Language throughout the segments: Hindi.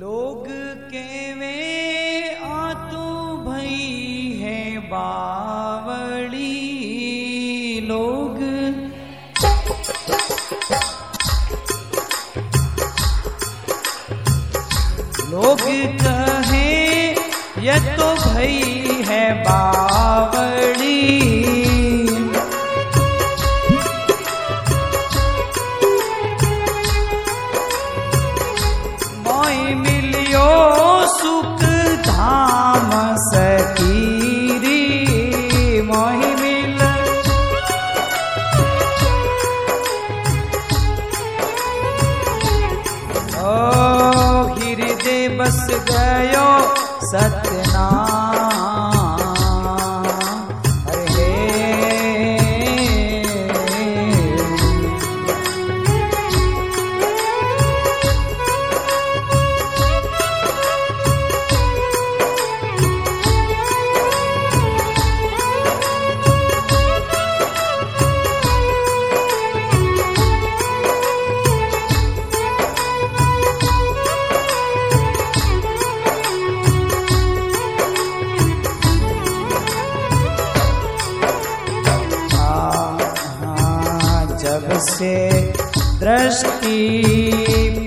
लोग के वे आतो भई है बावड़ी। लोग लोग कहे ये तो भई है बावड़ी। सत्य से दृष्टि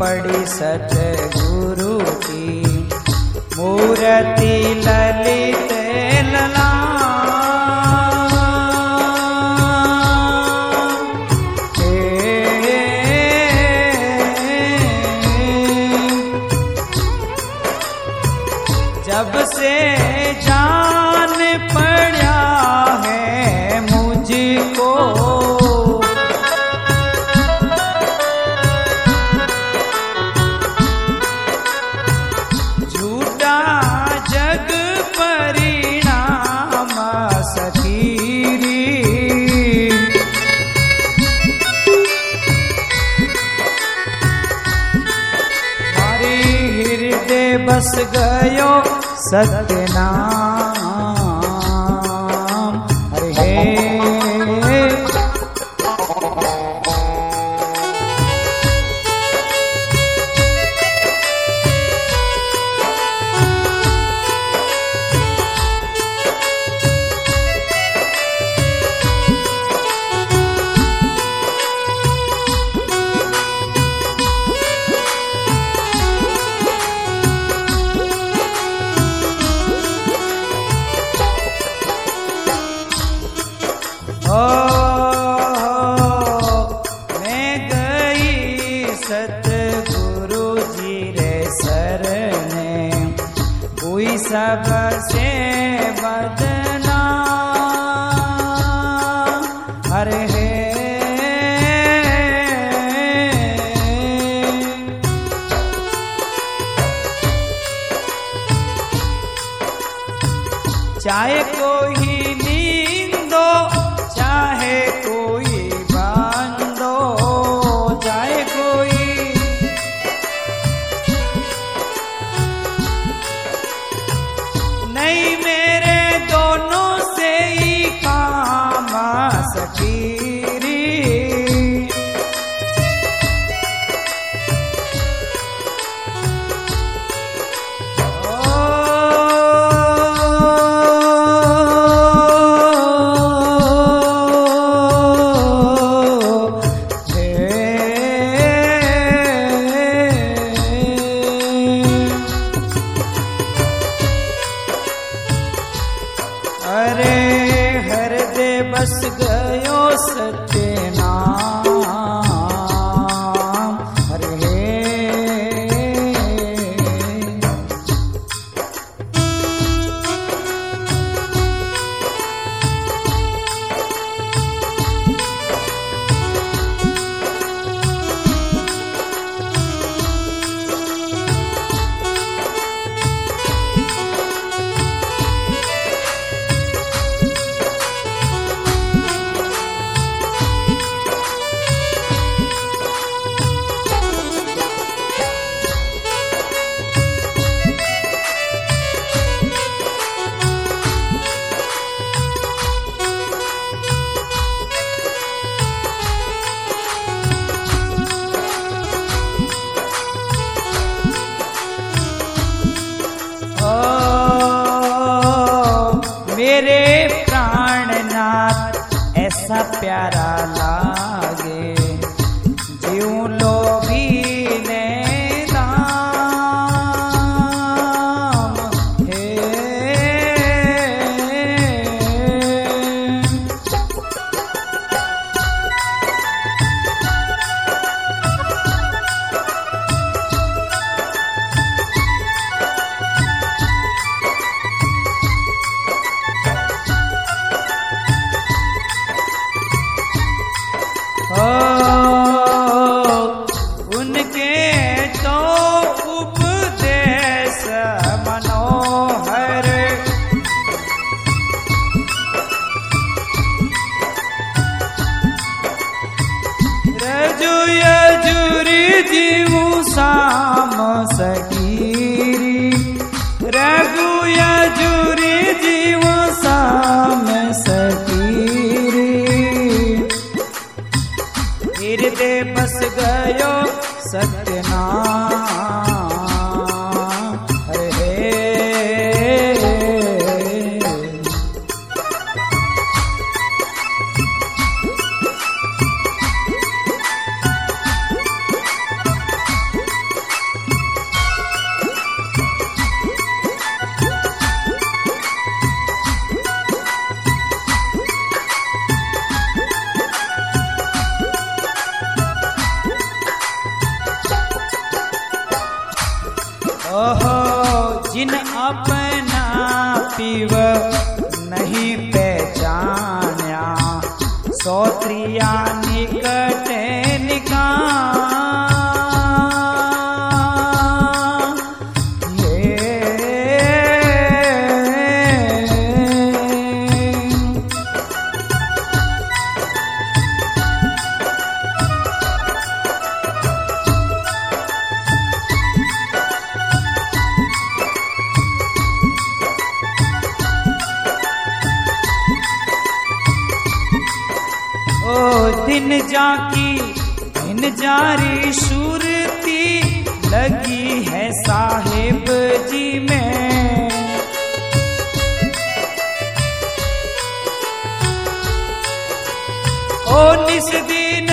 पड़ी सच गुरु की। पूरति ललित लल फंस गयो सत्यनाम। बस गयो सत्य प्यारा लागे जीव राम रघु यजुरी जीव साम सखीरी दे बस गयो सत्यनाम अपना पीव नहीं पहचान्या। सौत्रिया निकल जाकी इन जारी सूरती लगी है साहेब जी में। ओ निस दिन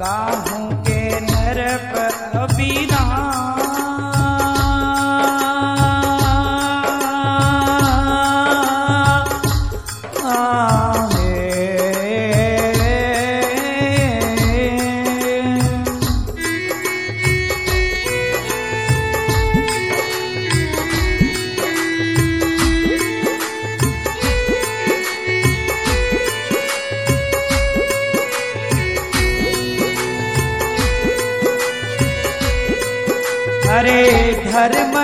का हूँ के नरक अभी नाम हर